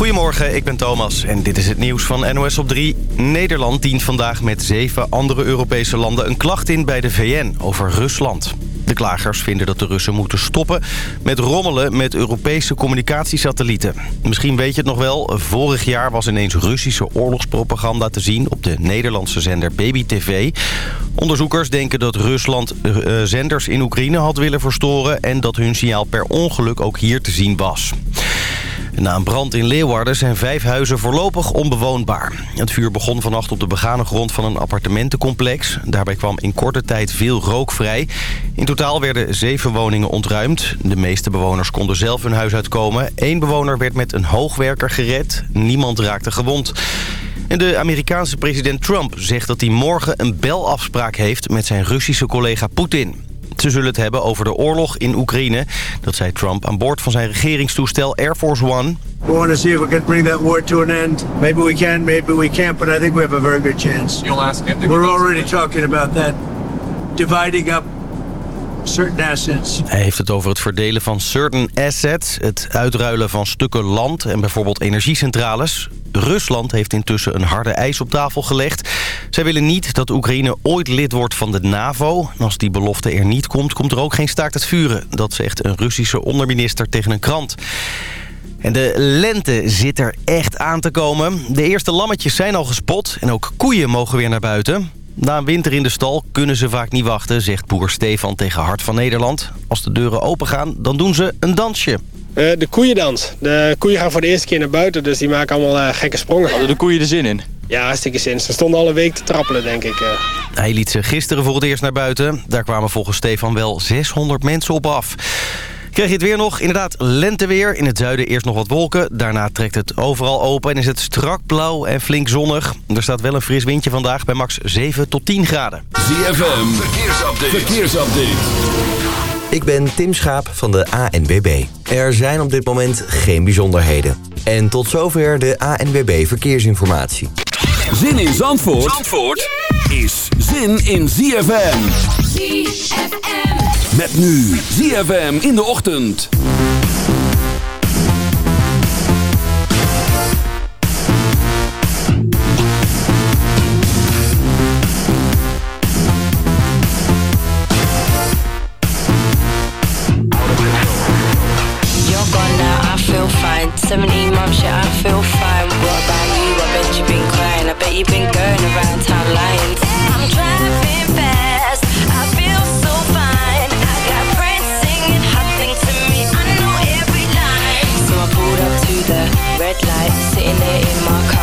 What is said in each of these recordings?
Goedemorgen, ik ben Thomas en dit is het nieuws van NOS op 3. Nederland dient vandaag met zeven andere Europese landen een klacht in bij de VN over Rusland. De klagers vinden dat de Russen moeten stoppen met rommelen met Europese communicatiesatellieten. Misschien weet je het nog wel, vorig jaar was ineens Russische oorlogspropaganda te zien op de Nederlandse zender Baby TV. Onderzoekers denken dat Rusland uh, zenders in Oekraïne had willen verstoren en dat hun signaal per ongeluk ook hier te zien was. Na een brand in Leeuwarden zijn vijf huizen voorlopig onbewoonbaar. Het vuur begon vannacht op de begane grond van een appartementencomplex. Daarbij kwam in korte tijd veel rook vrij. In totaal werden zeven woningen ontruimd. De meeste bewoners konden zelf hun huis uitkomen. Eén bewoner werd met een hoogwerker gered. Niemand raakte gewond. En de Amerikaanse president Trump zegt dat hij morgen een belafspraak heeft met zijn Russische collega Poetin. Ze zullen het hebben over de oorlog in Oekraïne. Dat zei Trump aan boord van zijn regeringstoestel Air Force One. We want to see if we can bring that war to an end. Maybe we can, maybe we can't, but I think we have a very good chance. We're already talking about that. Dividing up certain assets. Hij heeft het over het verdelen van certain assets, het uitruilen van stukken land en bijvoorbeeld energiecentrales. Rusland heeft intussen een harde eis op tafel gelegd. Zij willen niet dat Oekraïne ooit lid wordt van de NAVO. En als die belofte er niet komt, komt er ook geen staakt het vuren. Dat zegt een Russische onderminister tegen een krant. En de lente zit er echt aan te komen. De eerste lammetjes zijn al gespot en ook koeien mogen weer naar buiten. Na een winter in de stal kunnen ze vaak niet wachten, zegt boer Stefan tegen Hart van Nederland. Als de deuren opengaan, dan doen ze een dansje. Uh, de koeiendans. De koeien gaan voor de eerste keer naar buiten, dus die maken allemaal uh, gekke sprongen. Hadden de koeien er zin in? Ja, hartstikke zin. Ze stonden alle week te trappelen, denk ik. Uh. Hij liet ze gisteren voor het eerst naar buiten. Daar kwamen volgens Stefan wel 600 mensen op af. Krijg je het weer nog? Inderdaad, lenteweer. In het zuiden eerst nog wat wolken. Daarna trekt het overal open en is het strak blauw en flink zonnig. Er staat wel een fris windje vandaag bij max 7 tot 10 graden. ZFM, verkeersupdate. verkeersupdate. Ik ben Tim Schaap van de ANWB. Er zijn op dit moment geen bijzonderheden. En tot zover de ANWB Verkeersinformatie. Zin in Zandvoort, Zandvoort is zin in ZFM. ZFM. Met nu ZFM in de ochtend. 17 months, yeah, I feel fine. What about you? I bet you've been crying. I bet you've been going around town lying. I'm driving fast. I feel so fine. I got friends singing hot things to me. I know every line. So I pulled up to the red light, sitting there in my car.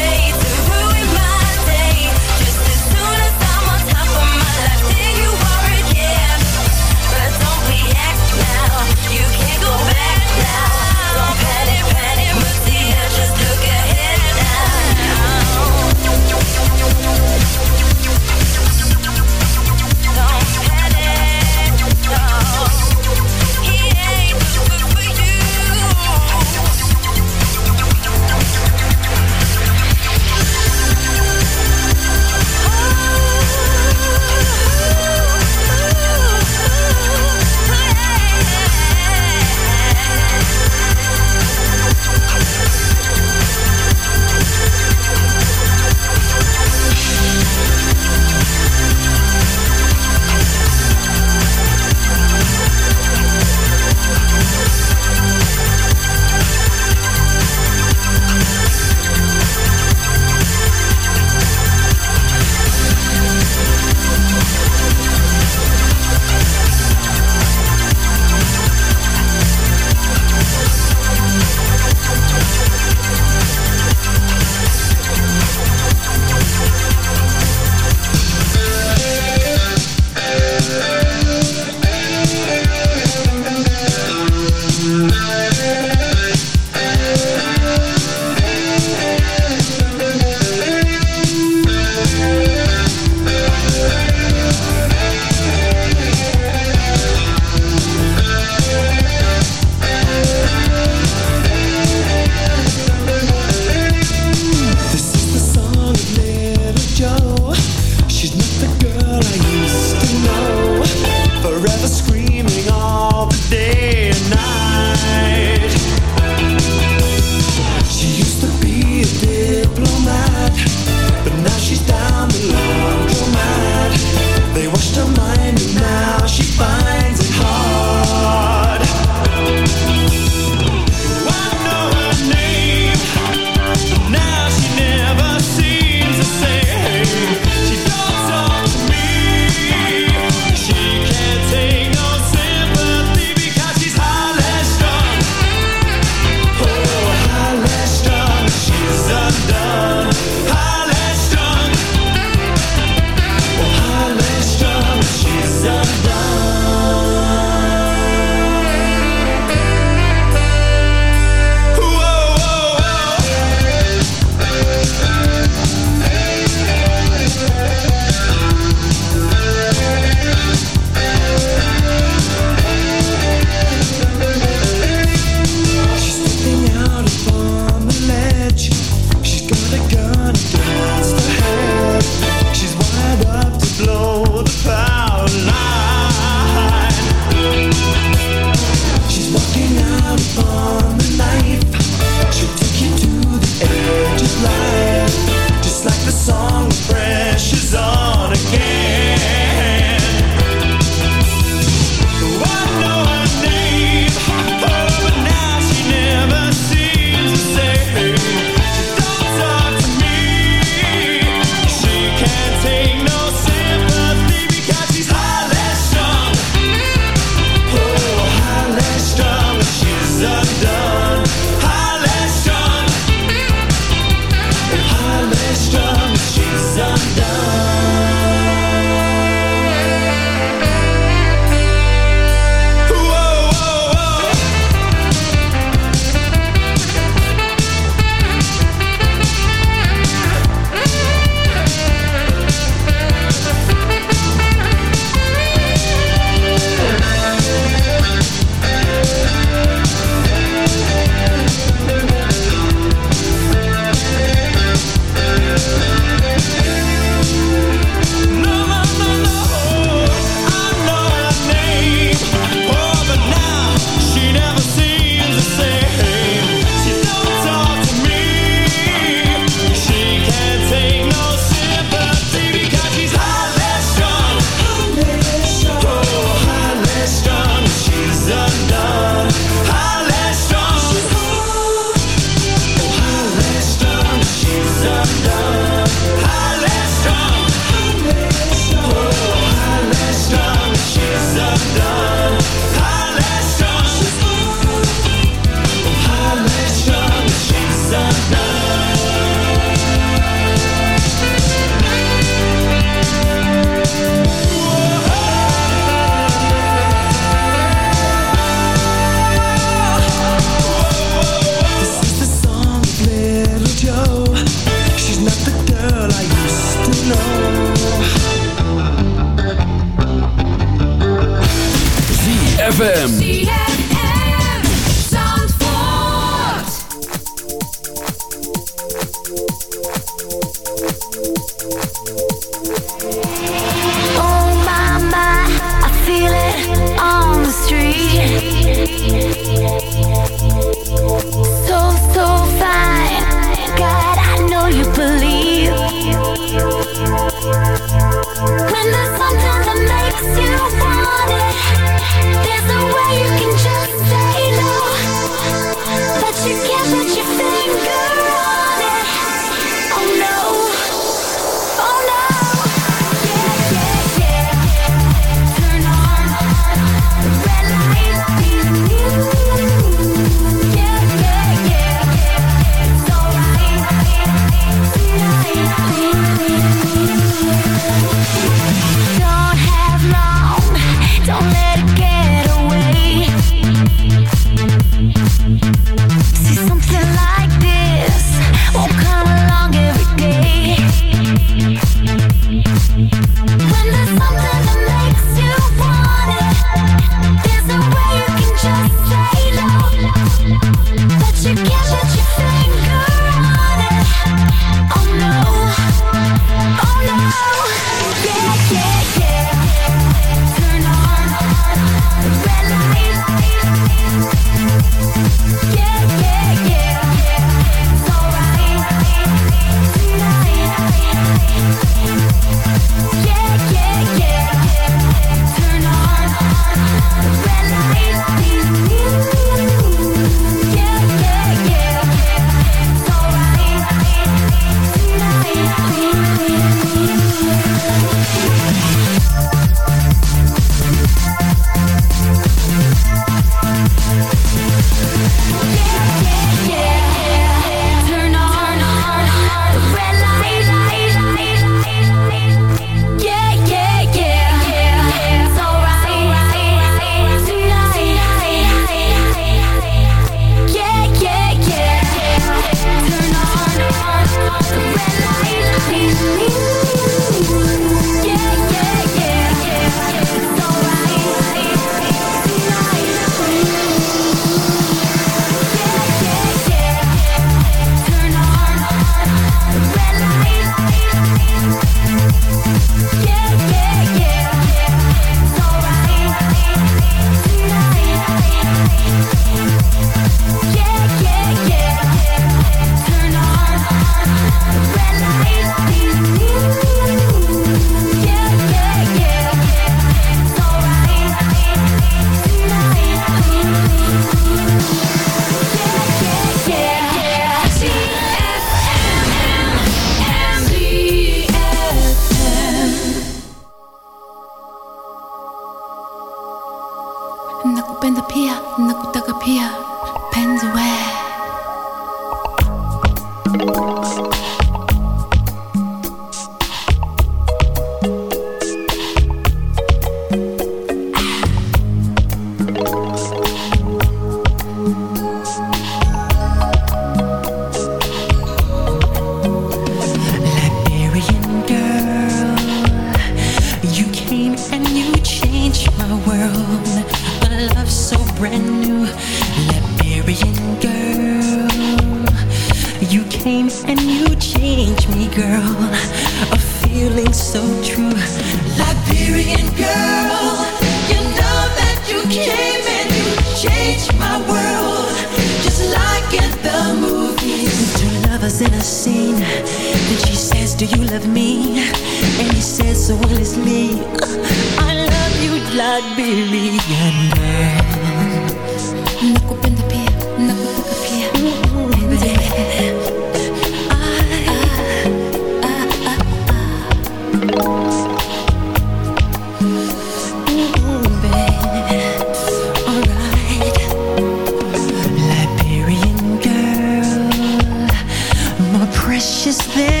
Precious than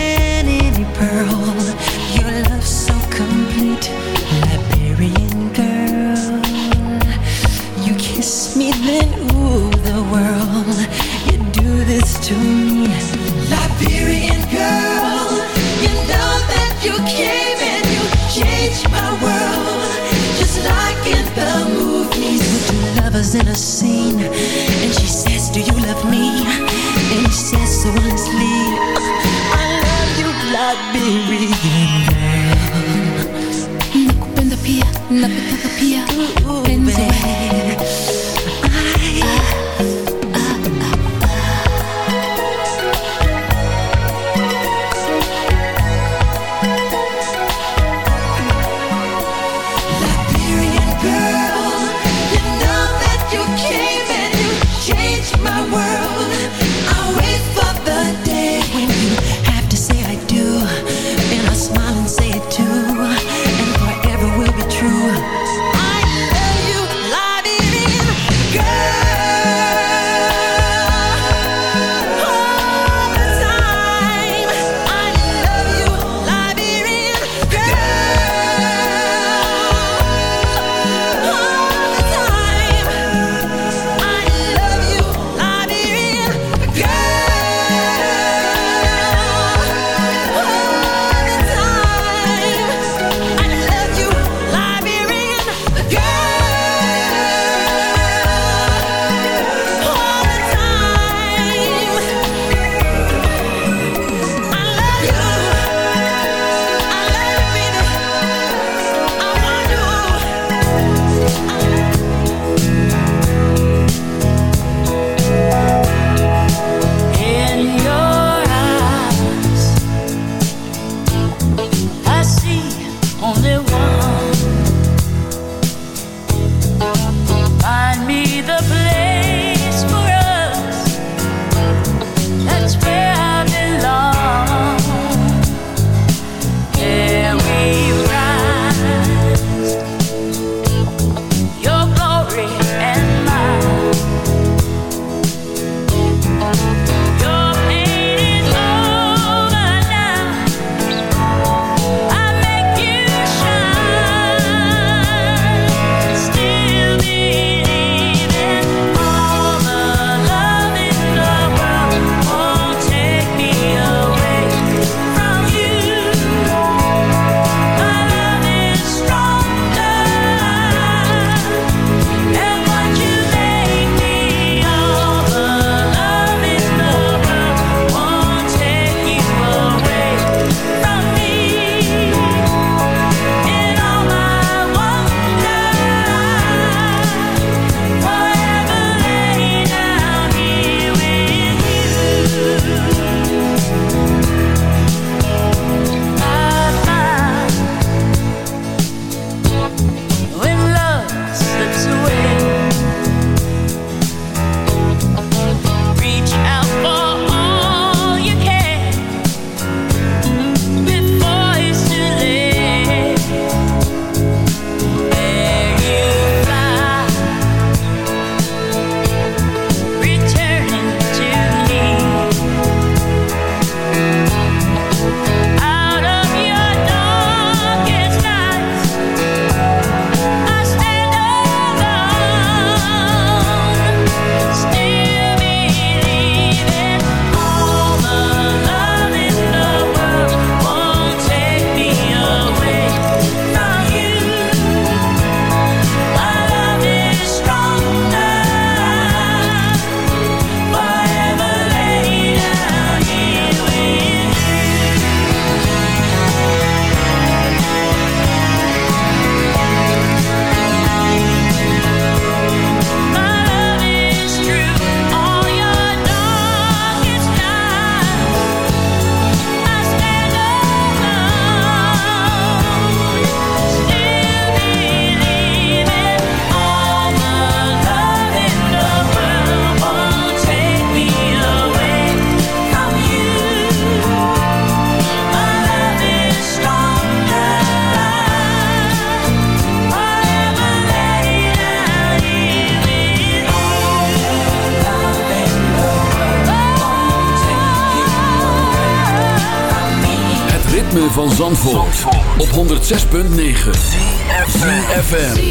ZFM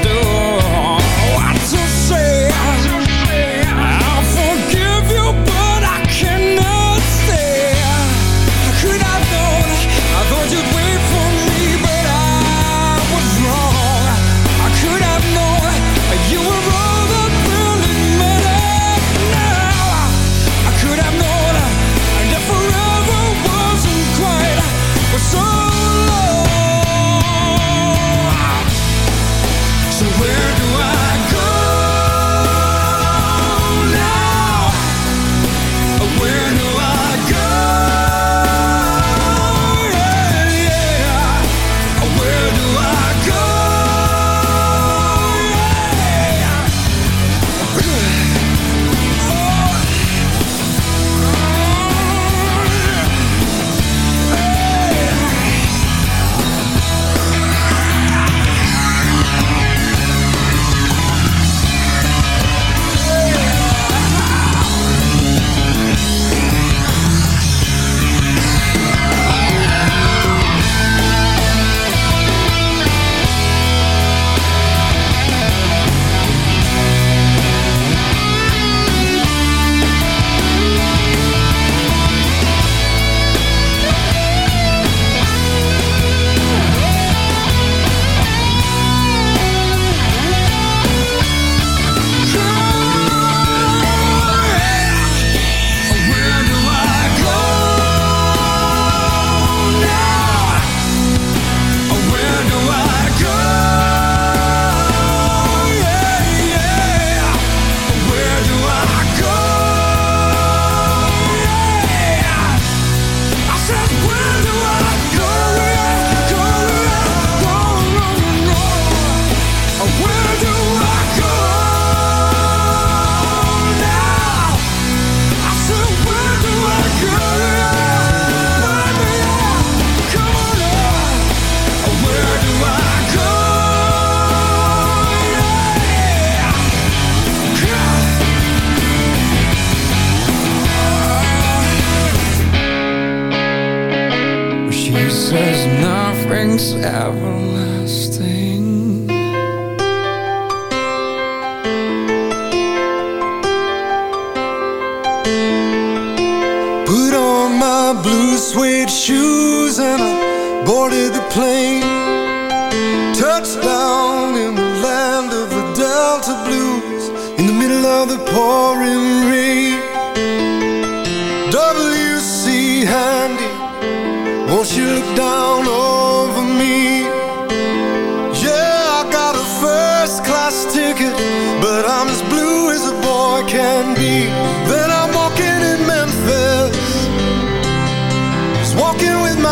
do. Put on my blue suede shoes and I boarded the plane. Touchdown in the land of the Delta Blues in the middle of the pouring rain. W.C. Handy, won't you look down over me? Yeah, I got a first class ticket, but I'm as blue as a boy can be.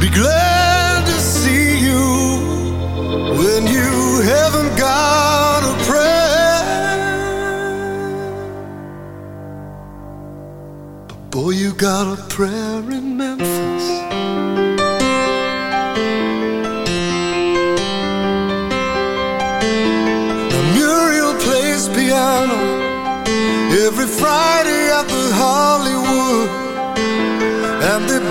Be glad to see you when you haven't got a prayer. But boy, you got a prayer in Memphis. Muriel plays piano every Friday at the Hollywood.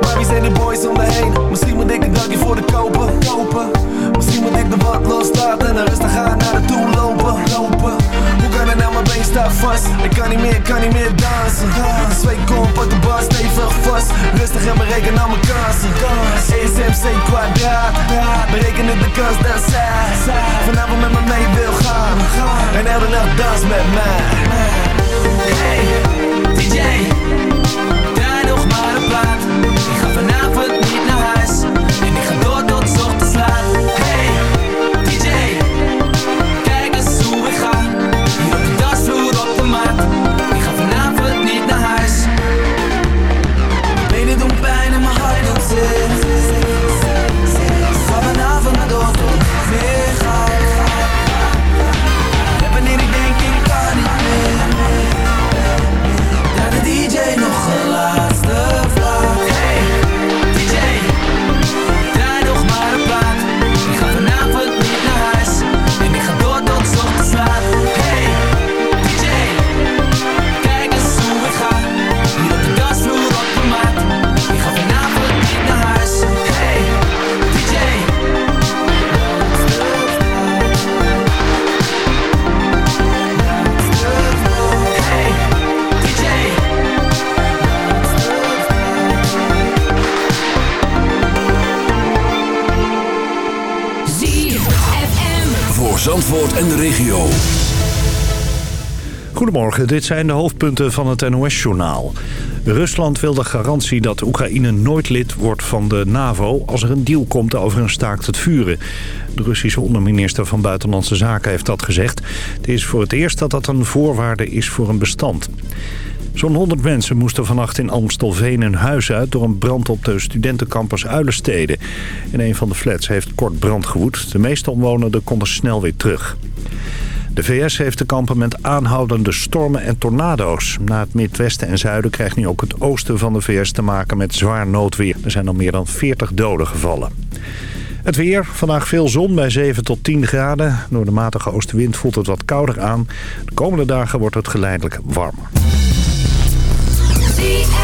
Maar wie zijn die boys om me heen? Misschien moet ik een drankje voor de kopen, kopen. Misschien moet ik de wat loslaten En rustig gaan naar de toe lopen, lopen. Hoe kan het nou, mijn been staat vast? Ik kan niet meer, kan niet meer dansen. Twee kom, pak de bar stevig vast. Rustig en bereken al mijn kansen. ESMC kwadraat Berekenen de kans dat zij Vanavond met me mee wil gaan. En elke nacht dans met mij. Hey, DJ Zandvoort en de regio. Goedemorgen, dit zijn de hoofdpunten van het NOS-journaal. Rusland wil de garantie dat Oekraïne nooit lid wordt van de NAVO... als er een deal komt over een staakt het vuren. De Russische onderminister van Buitenlandse Zaken heeft dat gezegd. Het is voor het eerst dat dat een voorwaarde is voor een bestand. Zo'n 100 mensen moesten vannacht in Amstelveen hun huis uit... door een brand op de studentencampus Uilenstede. In een van de flats heeft kort brand gewoed. De meeste omwonenden konden snel weer terug. De VS heeft te kampen met aanhoudende stormen en tornado's. Na het Midwesten en Zuiden krijgt nu ook het oosten van de VS te maken met zwaar noodweer. Er zijn al meer dan 40 doden gevallen. Het weer, vandaag veel zon bij 7 tot 10 graden. Door de matige oostenwind voelt het wat kouder aan. De komende dagen wordt het geleidelijk warmer. Can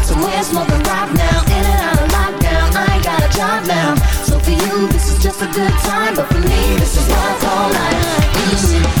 so we're smoking right now? In and out of lockdown I ain't got a job now. So for you this is just a good time But for me this is love all night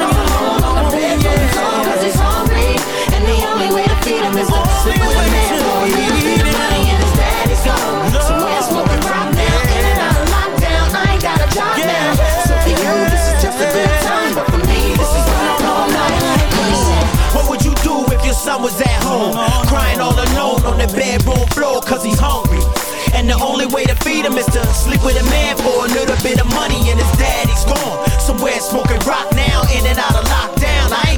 What would you do if your son was at home? Crying all alone on the bedroom floor cause he's hungry. And the only way to feed him is to sleep with a man for a little bit of money and his daddy's gone. Somewhere smoking rock now, in and out of lockdown.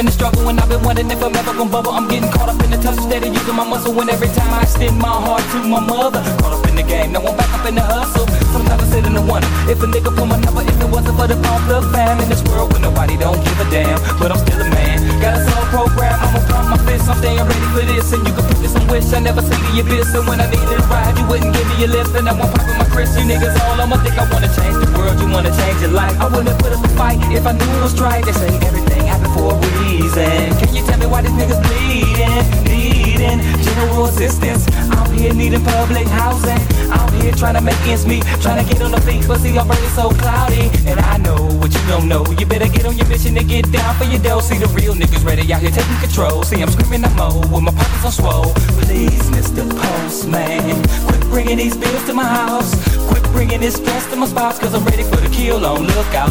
In the struggle and I've been wondering if I'm ever gonna bubble. I'm getting caught up in the touch instead of using my muscle. And every time I extend my heart to my mother, caught up in the game. Now I'm back up in the hustle. Sometimes I sit in the wonder if a nigga pull my number if it wasn't for the pump the fam in this world where nobody don't give a damn. But I'm still a man. Got a soul program. I'ma pump my fist. I'm staying ready for this. And you can put this on wish. I never to your bitch. And when I needed a ride, you wouldn't give me a lift. And I won't pop in my Chris. You niggas all I'ma think I wanna change the world. You wanna change your life. I wouldn't put up a fight if I knew it was right. They say everything for a reason. Can you tell me why these niggas bleeding? Needing general assistance. I'm here needing public housing. I'm here trying to make ends meet. Trying to get on the feet. But see, I'm burning so cloudy. And I know what you don't know. You better get on your mission and get down for your dough. See the real niggas ready out here taking control. See, I'm screaming I'm mo with my pockets on swole. Please, Mr. Postman, quit bringing these bills to my house. Quit bringing this stress to my spouse. Cause I'm ready for the kill on. Look out,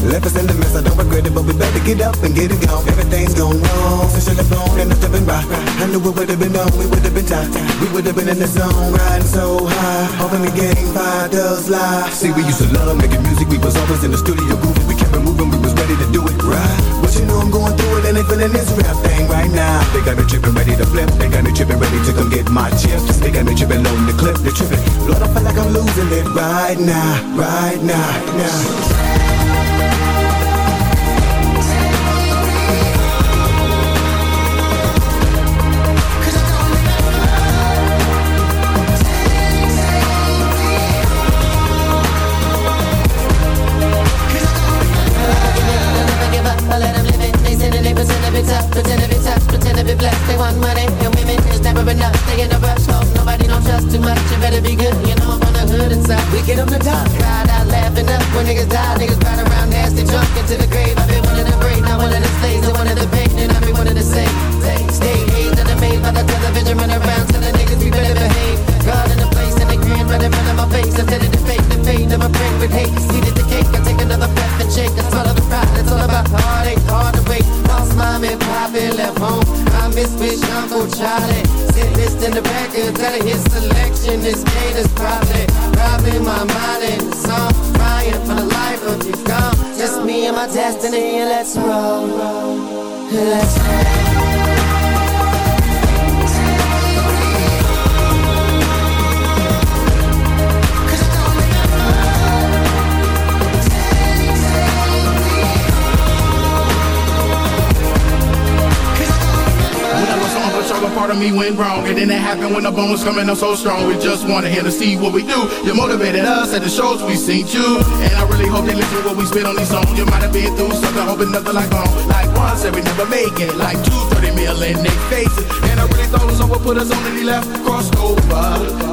Left us in the mess, I don't regret it, but we better get up and get it gone. Everything's gone wrong. Since you're blown and it's been right. I knew it would have been on, we would have been tight. We would have been in the zone, riding so high. hoping in the game, five does lie. See, we used to love making music, we was always in the studio grooving. We kept it moving, we was ready to do it right. But you know I'm going through it and they feeling this rap thing right now. They got me tripping, ready to flip. They got me tripping, ready to come get my chips. They got me tripping, loading the clip. They tripping. Lord, I feel like I'm losing it right now, right now, now. Never part of me went wrong. And then it happened when the bone was coming up so strong. We just wanted him to see what we do. You motivated us at the shows we seen you. And I really hope they listen to what we spit on these songs. You might have been through something, hoping nothing like home. Like one said we never make it. Like two, 30 mil in their faces. I really thought someone put us on and he left, crossed over.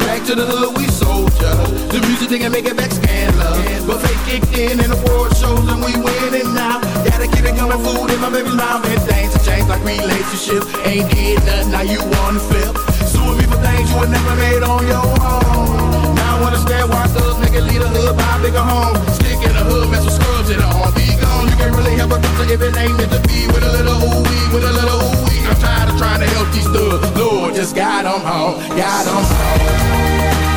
Back to the hood, we soldier. The music didn't make it back scandal. But fate kicked in and the world shows and we winning now. Gotta keep it coming, food in my baby's mouth. And things have changed like relationships. Ain't did nothing, now you wanna flip. Suing me for things you would never made on your own. Now I understand why thugs make it lead a hood, buy a bigger home. Stick in the hood, mess with scrubs in the. Be gone, you can't really help a doctor if it ain't meant to be. With a little ooh wee, with a little ooh wee. I'm tired of trying to help these thugs. Lord, just guide them home, guide them home.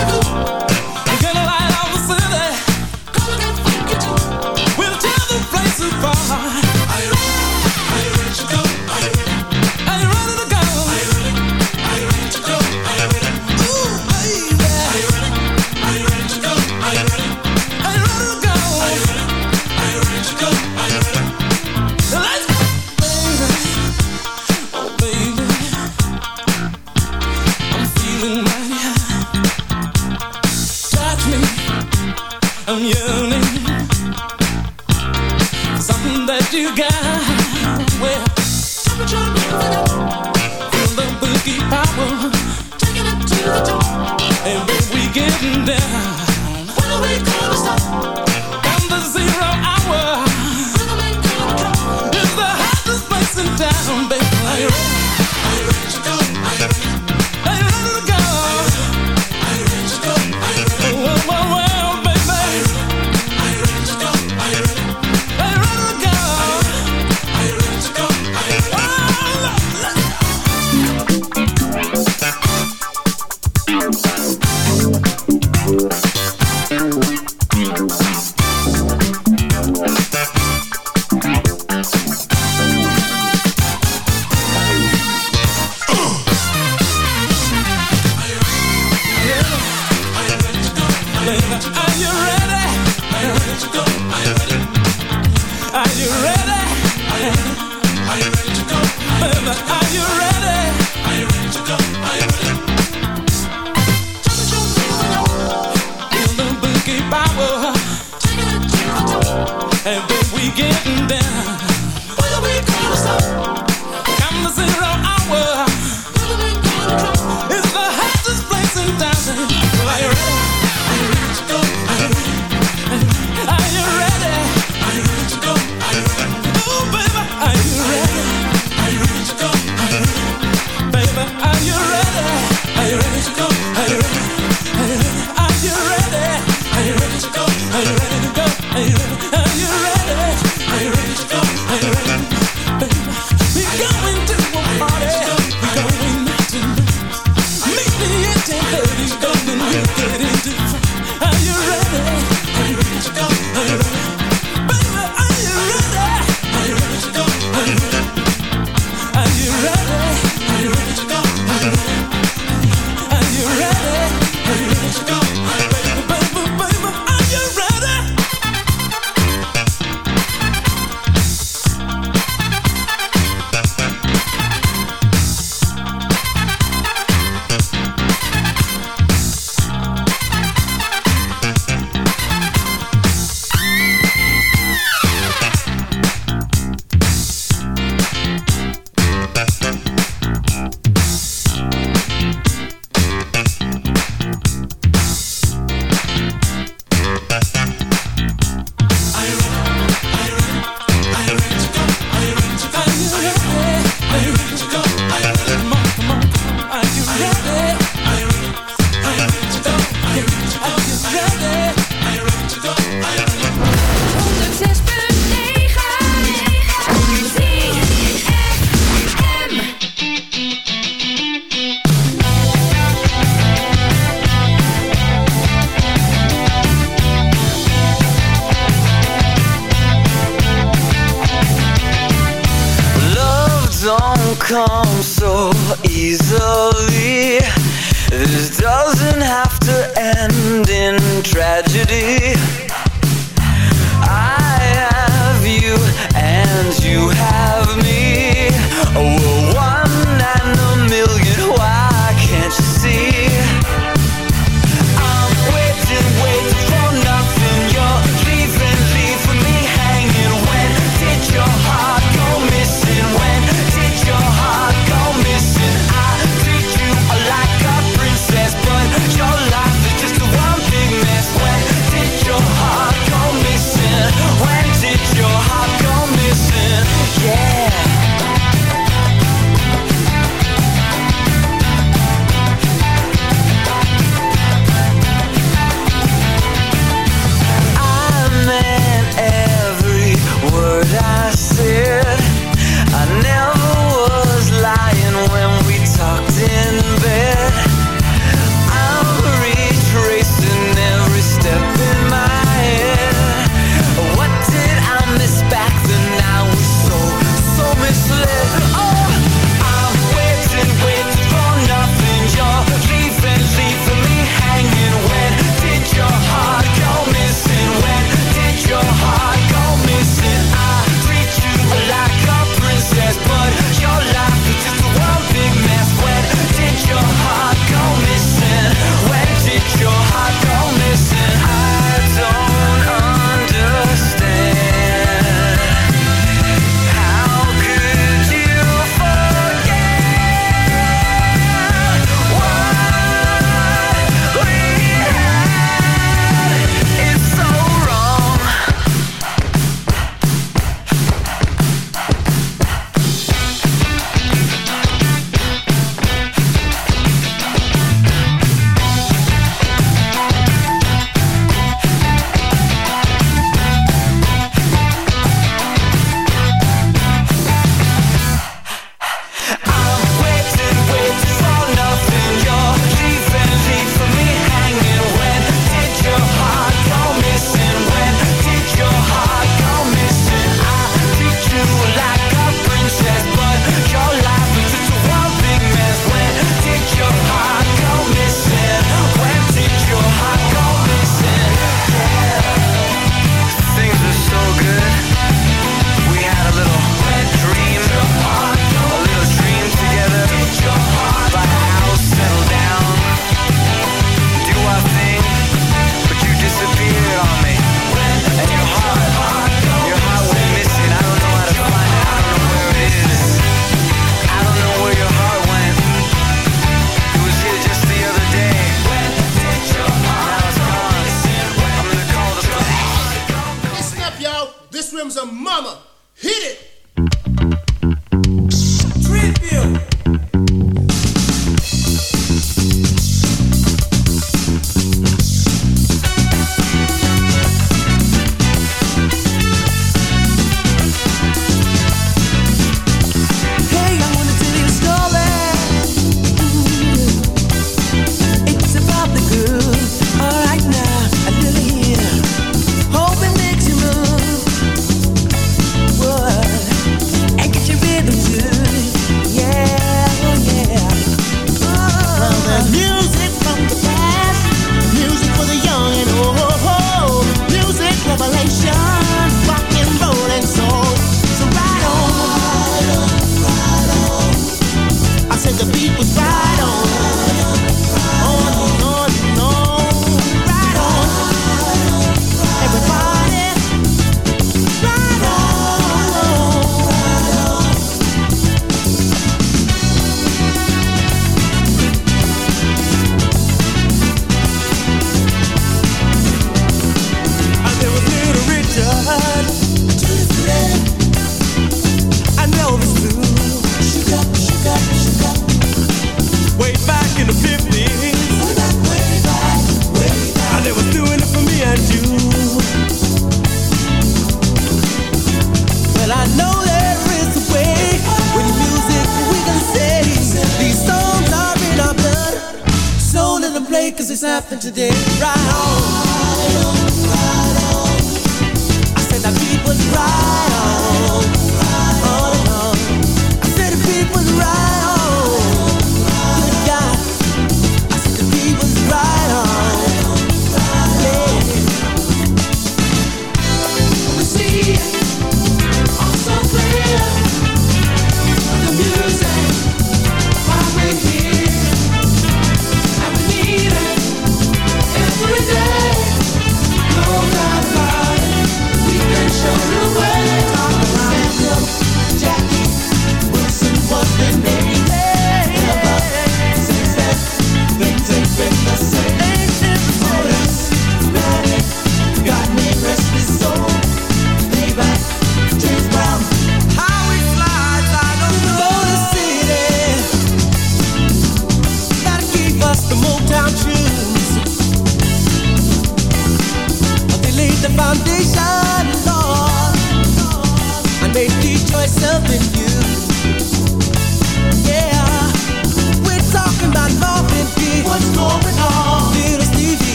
be getting there. come so easily.